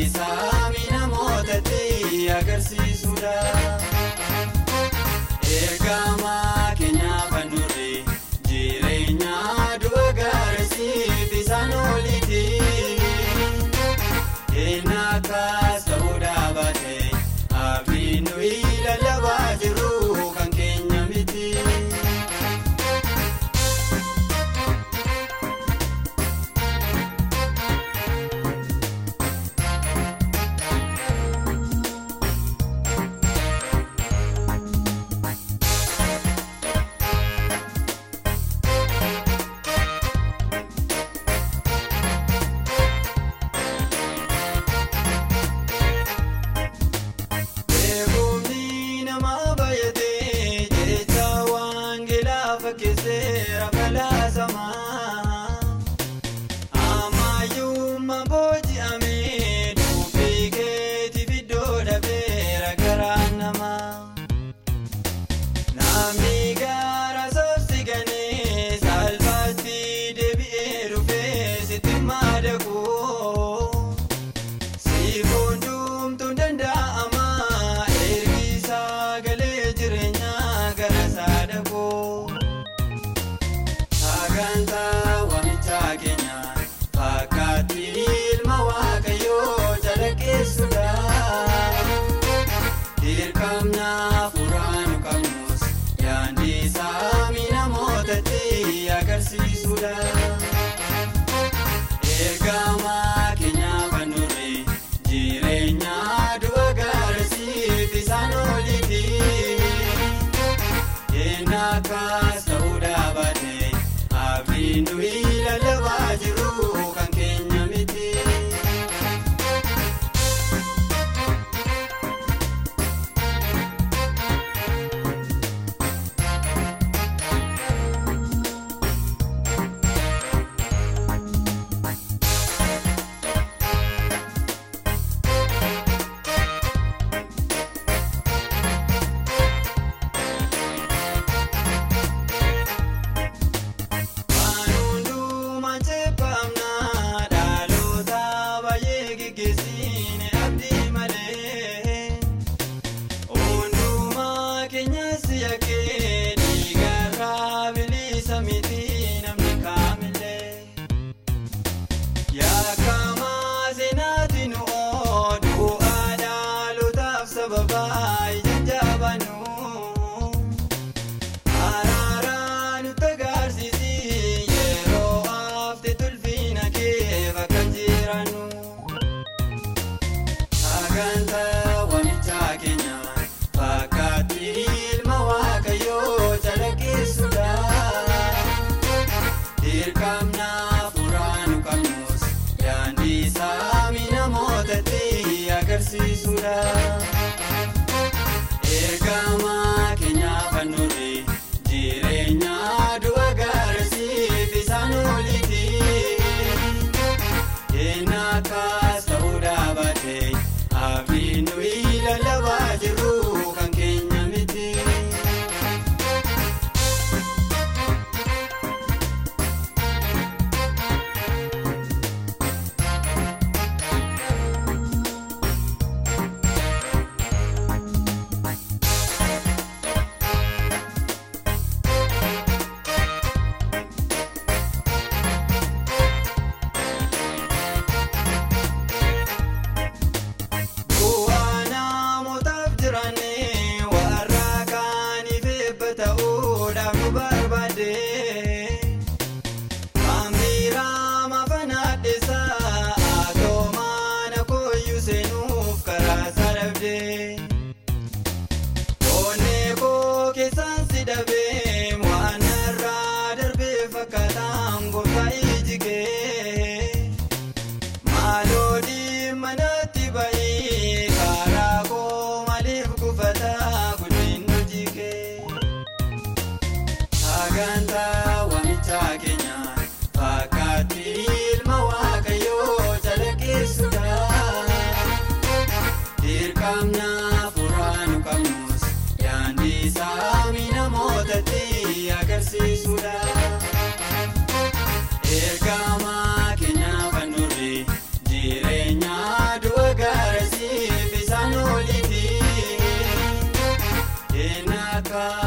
isaa miinamoota ta'e agarsiisuudha. dalaguu siifoon duumtuu danda'ama ergi isaa galee jireenya gara isaa dhaguu. Sagantaa waamichaa keenya fakkaatti ilma waaqayyoo jalaqeessuudhaan dirqamnaa furaan qabnus yaandisaa miidhamootatti agarsiisuudhaan. 가. censura. time.